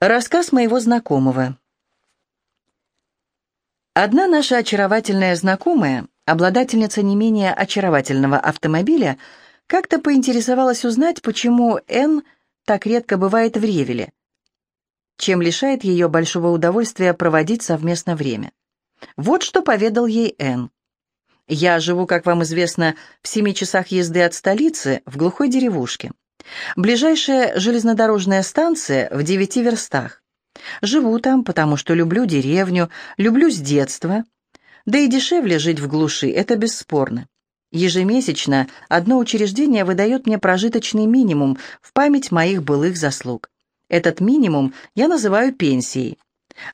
Рассказ моего знакомого. Одна наша очаровательная знакомая, обладательница не менее очаровательного автомобиля, как-то поинтересовалась узнать, почему Н так редко бывает в Ревеле, чем лишает ее большого удовольствия проводить совместно время. Вот что поведал ей Н. «Я живу, как вам известно, в семи часах езды от столицы, в глухой деревушке. Ближайшая железнодорожная станция в девяти верстах. Живу там, потому что люблю деревню, люблю с детства. Да и дешевле жить в глуши, это бесспорно. Ежемесячно одно учреждение выдает мне прожиточный минимум в память моих былых заслуг. Этот минимум я называю пенсией.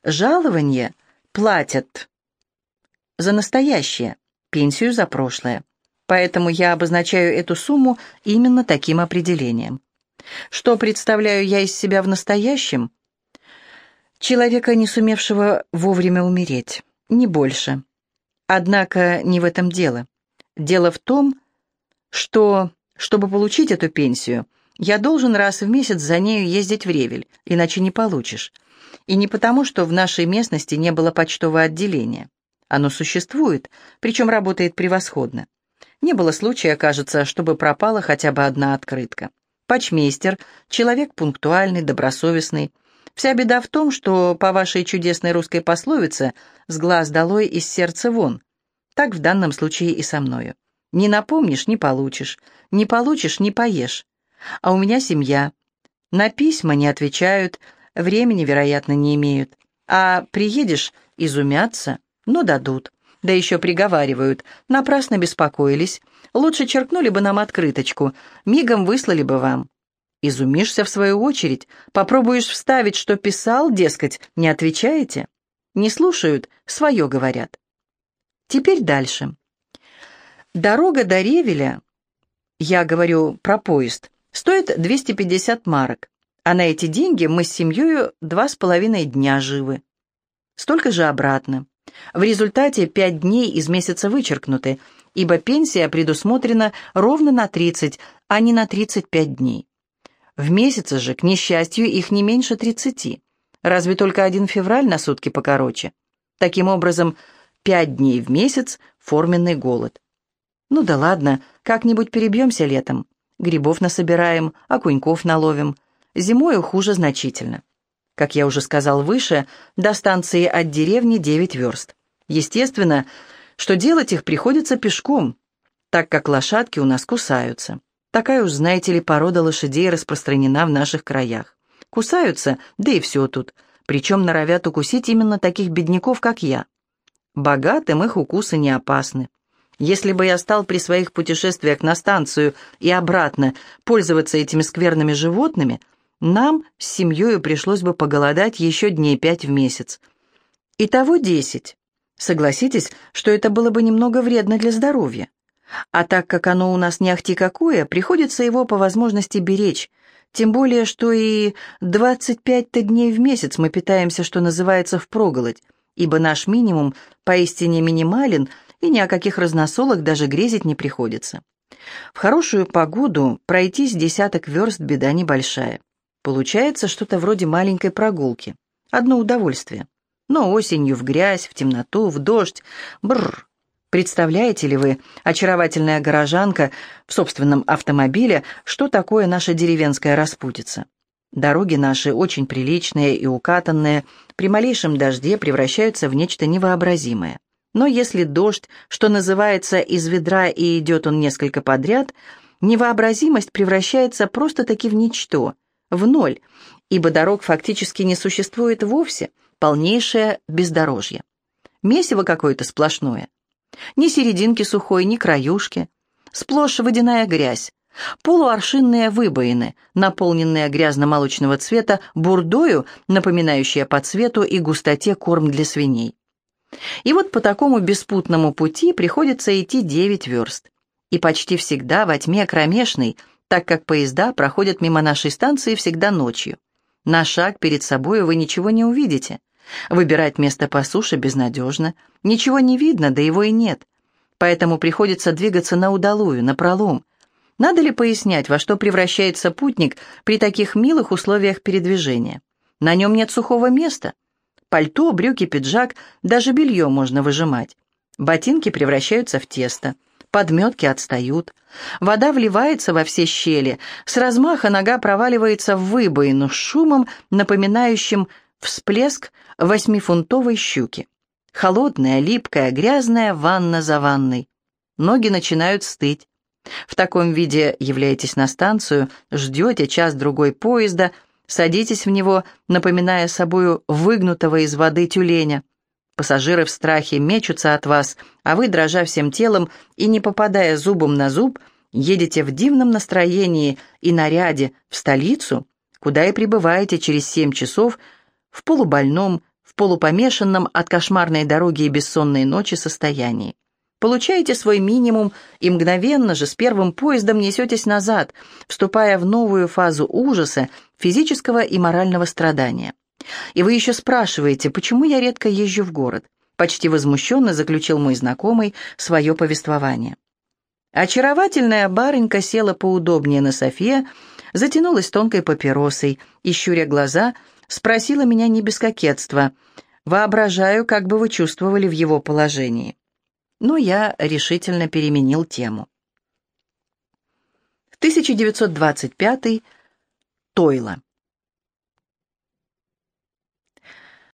Жалование платят за настоящее, пенсию за прошлое поэтому я обозначаю эту сумму именно таким определением. Что представляю я из себя в настоящем? Человека, не сумевшего вовремя умереть, не больше. Однако не в этом дело. Дело в том, что, чтобы получить эту пенсию, я должен раз в месяц за нею ездить в Ревель, иначе не получишь. И не потому, что в нашей местности не было почтового отделения. Оно существует, причем работает превосходно. Не было случая, кажется, чтобы пропала хотя бы одна открытка. Пачмейстер — человек пунктуальный, добросовестный. Вся беда в том, что, по вашей чудесной русской пословице, «с глаз долой, из сердца вон». Так в данном случае и со мною. Не напомнишь — не получишь, не получишь — не поешь. А у меня семья. На письма не отвечают, времени, вероятно, не имеют. А приедешь — изумятся, но дадут. Да еще приговаривают. Напрасно беспокоились. Лучше черкнули бы нам открыточку. Мигом выслали бы вам. Изумишься в свою очередь. Попробуешь вставить, что писал, дескать, не отвечаете. Не слушают, свое говорят. Теперь дальше. Дорога до Ревеля, я говорю про поезд, стоит 250 марок, а на эти деньги мы с семьей два с половиной дня живы. Столько же обратно. В результате пять дней из месяца вычеркнуты, ибо пенсия предусмотрена ровно на 30, а не на 35 дней. В месяце же, к несчастью, их не меньше 30. Разве только один февраль на сутки покороче. Таким образом, пять дней в месяц – форменный голод. Ну да ладно, как-нибудь перебьемся летом. Грибов насобираем, окуньков наловим. Зимою хуже значительно. Как я уже сказал выше, до станции от деревни 9 верст. Естественно, что делать их приходится пешком, так как лошадки у нас кусаются. Такая уж, знаете ли, порода лошадей распространена в наших краях. Кусаются, да и все тут. Причем норовят укусить именно таких бедняков, как я. Богатым их укусы не опасны. Если бы я стал при своих путешествиях на станцию и обратно пользоваться этими скверными животными – нам с семьей пришлось бы поголодать еще дней пять в месяц. Итого десять. Согласитесь, что это было бы немного вредно для здоровья. А так как оно у нас не ахти какое, приходится его по возможности беречь, тем более, что и 25-то дней в месяц мы питаемся, что называется, впроголодь, ибо наш минимум поистине минимален, и ни о каких разносолах даже грезить не приходится. В хорошую погоду пройтись десяток верст беда небольшая. Получается что-то вроде маленькой прогулки. Одно удовольствие. Но осенью в грязь, в темноту, в дождь. Бррр. Представляете ли вы, очаровательная горожанка в собственном автомобиле, что такое наша деревенская распутица? Дороги наши очень приличные и укатанные, при малейшем дожде превращаются в нечто невообразимое. Но если дождь, что называется, из ведра и идет он несколько подряд, невообразимость превращается просто-таки в ничто, в ноль, ибо дорог фактически не существует вовсе, полнейшее бездорожье. Месиво какое-то сплошное. Ни серединки сухой, ни краюшки. Сплошь водяная грязь. Полуаршинные выбоины, наполненные грязно-молочного цвета бурдою, напоминающие по цвету и густоте корм для свиней. И вот по такому беспутному пути приходится идти девять верст. И почти всегда во тьме кромешной – так как поезда проходят мимо нашей станции всегда ночью. На шаг перед собой вы ничего не увидите. Выбирать место по суше безнадежно. Ничего не видно, да его и нет. Поэтому приходится двигаться на удалую, на пролом. Надо ли пояснять, во что превращается путник при таких милых условиях передвижения? На нем нет сухого места. Пальто, брюки, пиджак, даже белье можно выжимать. Ботинки превращаются в тесто. Подметки отстают. Вода вливается во все щели. С размаха нога проваливается в выбоину с шумом, напоминающим всплеск восьмифунтовой щуки. Холодная, липкая, грязная ванна за ванной. Ноги начинают стыть. В таком виде являетесь на станцию, ждете час-другой поезда, садитесь в него, напоминая собою выгнутого из воды тюленя. Пассажиры в страхе мечутся от вас, а вы, дрожа всем телом и не попадая зубом на зуб, едете в дивном настроении и наряде в столицу, куда и прибываете через семь часов в полубольном, в полупомешанном от кошмарной дороги и бессонной ночи состоянии. Получаете свой минимум и мгновенно же с первым поездом несетесь назад, вступая в новую фазу ужаса, физического и морального страдания. И вы еще спрашиваете, почему я редко езжу в город? Почти возмущенно заключил мой знакомый свое повествование. Очаровательная барынька села поудобнее на софе, затянулась тонкой папиросой и, щуря глаза, спросила меня не без кокетства. «Воображаю, как бы вы чувствовали в его положении» но я решительно переменил тему. 1925 Тойла.